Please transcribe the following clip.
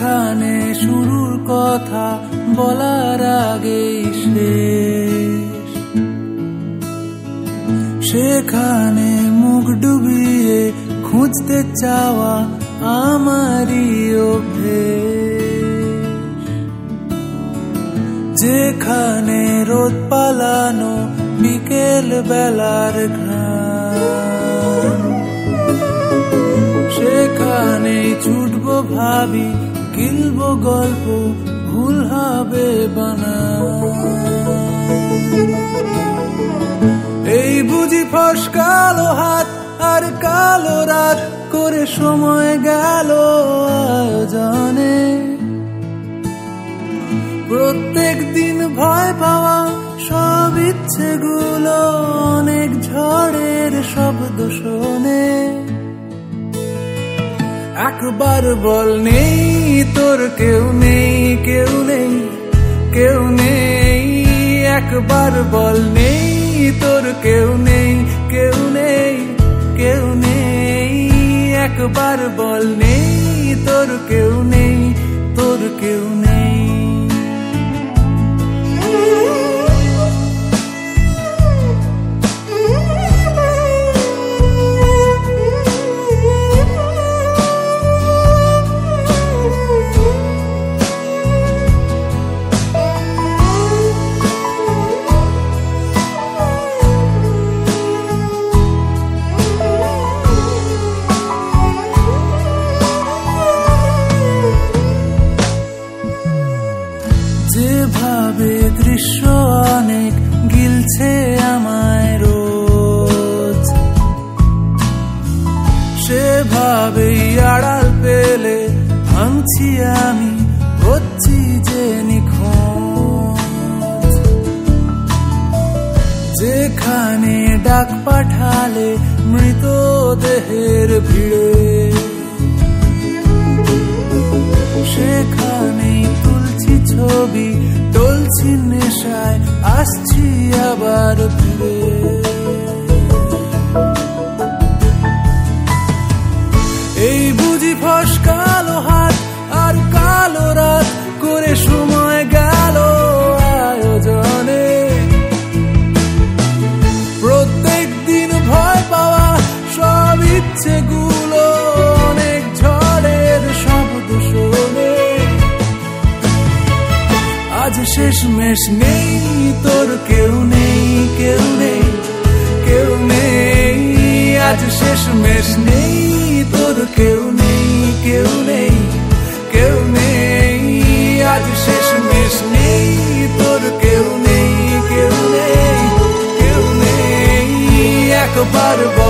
এখানে শুরুর কথা বলার আগে শেষ। সেখানে মুখ ডুবিয়ে খুঁজতে চাওয়া আমারই যেখানে রোদ পালানো বিকেল বেলার ঘ্রাণ। সেখানে ছুটবো ভাবি গিলবো গল্প, ভুল হবে বানা এই বুঝি ফসকালো হাত আর কালো রাত, করে সময় গেল আয়োজনে। প্রত্যেক দিন ভয় পাওয়া সব ইচ্ছেগুলো, অনেক ঝড়ের শব্দ একবার বল, নেই তোর কেউ নেই কেউ নেই কেউ নেই। একবার বল, নেই তোর কেউ নেই কেউ নেই কেউ নেই। একবার বল, নেই তোর কেউ নেই, তোর কেউ নেই। যেভাবে দৃশ্য অনেক গিলছে আমায় রোজ। সেভাবেই আড়াল পেলে ভাঙছি আমি, হচ্ছি যে নিখোঁজ। যেখানে ডাক পাঠালে মৃতদেহের ভিড়ে ছবি তুলছি নেশায়, আসছি আবার ফিরে। এই বুঝি ফস কালো হাত আর কালো রাত করে সময় শেষ মেশ নেই তোর কেউ নেই কেউ নেই কেউ নেই আজ শেষ মেশ নেই তোর কেউ নেই কেউ নেই কেউ নেই আজ শেষ মেশ নেই তোর কেউ নেই কেউ নেই কেউ নেই একবার বল নেই